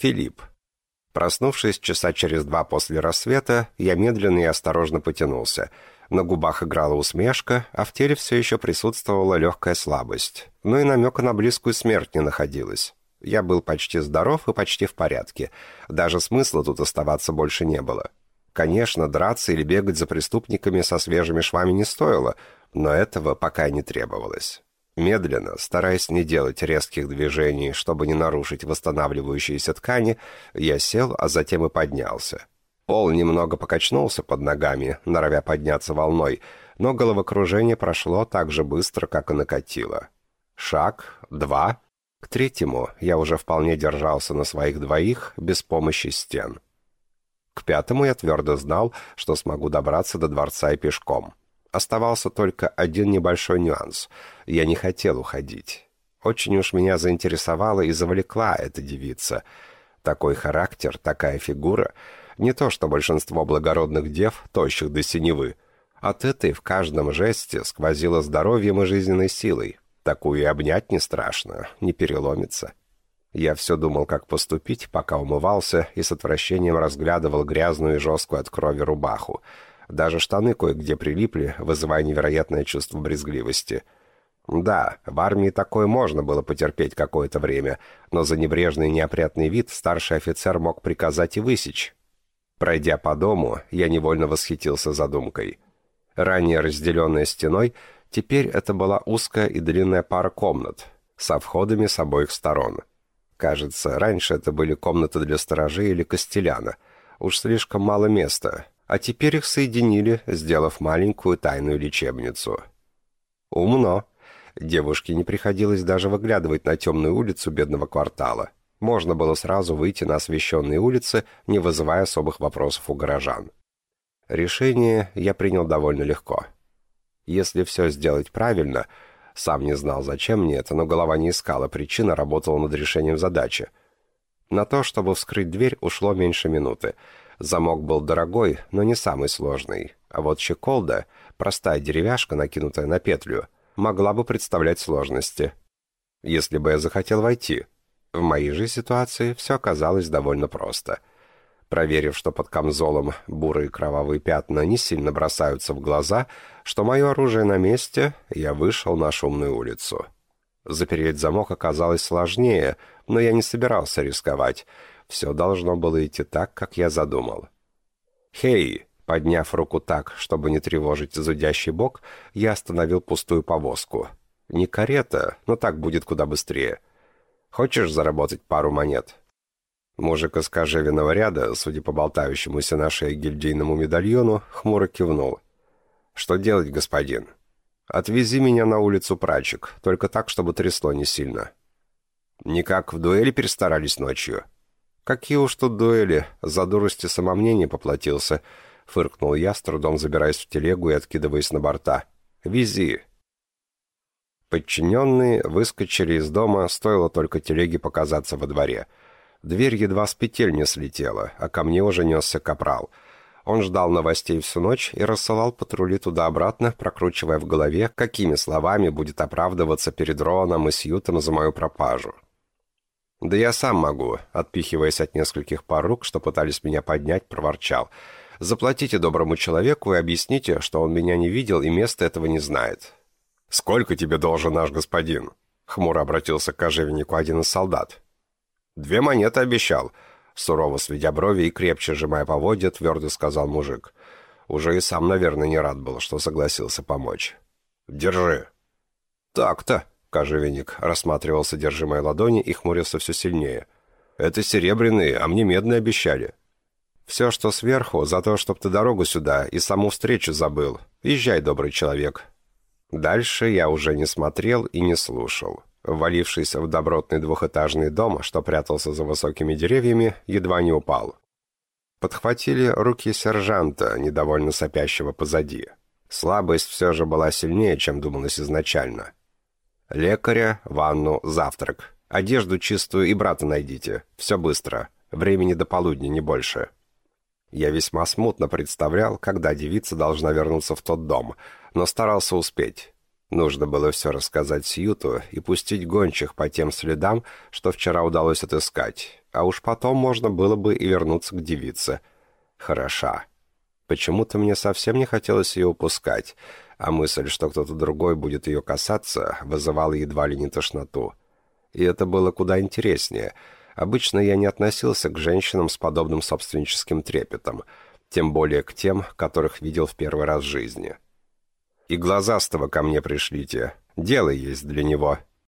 Филипп. Проснувшись часа через два после рассвета, я медленно и осторожно потянулся. На губах играла усмешка, а в теле все еще присутствовала легкая слабость. Но и намека на близкую смерть не находилось. Я был почти здоров и почти в порядке. Даже смысла тут оставаться больше не было. Конечно, драться или бегать за преступниками со свежими швами не стоило, но этого пока не требовалось. Медленно, стараясь не делать резких движений, чтобы не нарушить восстанавливающиеся ткани, я сел, а затем и поднялся. Пол немного покачнулся под ногами, норовя подняться волной, но головокружение прошло так же быстро, как и накатило. Шаг, два, к третьему я уже вполне держался на своих двоих, без помощи стен. К пятому я твердо знал, что смогу добраться до дворца и пешком. Оставался только один небольшой нюанс. Я не хотел уходить. Очень уж меня заинтересовала и завлекла эта девица. Такой характер, такая фигура. Не то, что большинство благородных дев, тощих до синевы. От этой в каждом жесте сквозило здоровьем и жизненной силой. Такую и обнять не страшно, не переломится. Я все думал, как поступить, пока умывался и с отвращением разглядывал грязную и жесткую от крови рубаху. Даже штаны кое-где прилипли, вызывая невероятное чувство брезгливости. Да, в армии такое можно было потерпеть какое-то время, но за небрежный и неопрятный вид старший офицер мог приказать и высечь. Пройдя по дому, я невольно восхитился задумкой. Ранее разделенная стеной — Теперь это была узкая и длинная пара комнат, со входами с обоих сторон. Кажется, раньше это были комнаты для сторожей или костеляна. Уж слишком мало места, а теперь их соединили, сделав маленькую тайную лечебницу. Умно. Девушке не приходилось даже выглядывать на темную улицу бедного квартала. Можно было сразу выйти на освещенные улицы, не вызывая особых вопросов у горожан. Решение я принял довольно легко. Если все сделать правильно, сам не знал, зачем мне это, но голова не искала причин, а работала над решением задачи. На то, чтобы вскрыть дверь, ушло меньше минуты. Замок был дорогой, но не самый сложный. А вот щеколда, простая деревяшка, накинутая на петлю, могла бы представлять сложности. Если бы я захотел войти. В моей же ситуации все оказалось довольно просто. Проверив, что под камзолом бурые кровавые пятна не сильно бросаются в глаза, что мое оружие на месте, я вышел на шумную улицу. Запереть замок оказалось сложнее, но я не собирался рисковать. Все должно было идти так, как я задумал. «Хей!» Подняв руку так, чтобы не тревожить зудящий бок, я остановил пустую повозку. «Не карета, но так будет куда быстрее. Хочешь заработать пару монет?» Мужик из кожевенного ряда, судя по болтающемуся на шее гильдейному медальону, хмуро кивнул. «Что делать, господин?» «Отвези меня на улицу прачек, только так, чтобы трясло не сильно». «Никак в дуэли перестарались ночью?» «Какие уж тут дуэли, за дурости самомнение поплатился», — фыркнул я, с трудом забираясь в телегу и откидываясь на борта. «Вези». Подчиненные выскочили из дома, стоило только телеге показаться во дворе — Дверь едва с петель не слетела, а ко мне уже несся капрал. Он ждал новостей всю ночь и рассылал патрули туда-обратно, прокручивая в голове, какими словами будет оправдываться перед Роаном и Сьютом за мою пропажу. «Да я сам могу», — отпихиваясь от нескольких пар рук, что пытались меня поднять, проворчал. «Заплатите доброму человеку и объясните, что он меня не видел и место этого не знает». «Сколько тебе должен наш господин?» — хмуро обратился к кожевеннику один из солдат. «Две монеты обещал», — сурово сведя брови и крепче сжимая поводья, твердо сказал мужик. Уже и сам, наверное, не рад был, что согласился помочь. «Держи». «Так-то», — кожевенник рассматривал содержимое ладони и хмурился все сильнее. «Это серебряные, а мне медные обещали». «Все, что сверху, за то, чтоб ты дорогу сюда и саму встречу забыл. Езжай, добрый человек». Дальше я уже не смотрел и не слушал. Ввалившись в добротный двухэтажный дом, что прятался за высокими деревьями, едва не упал. Подхватили руки сержанта, недовольно сопящего позади. Слабость все же была сильнее, чем думалось изначально. «Лекаря, ванну, завтрак. Одежду чистую и брата найдите. Все быстро. Времени до полудня, не больше». Я весьма смутно представлял, когда девица должна вернуться в тот дом, но старался успеть. Нужно было все рассказать Сьюту и пустить гончих по тем следам, что вчера удалось отыскать, а уж потом можно было бы и вернуться к девице. Хороша. Почему-то мне совсем не хотелось ее упускать, а мысль, что кто-то другой будет ее касаться, вызывала едва ли не тошноту. И это было куда интереснее. Обычно я не относился к женщинам с подобным собственническим трепетом, тем более к тем, которых видел в первый раз в жизни. «И глазастого ко мне пришлите. Дело есть для него»,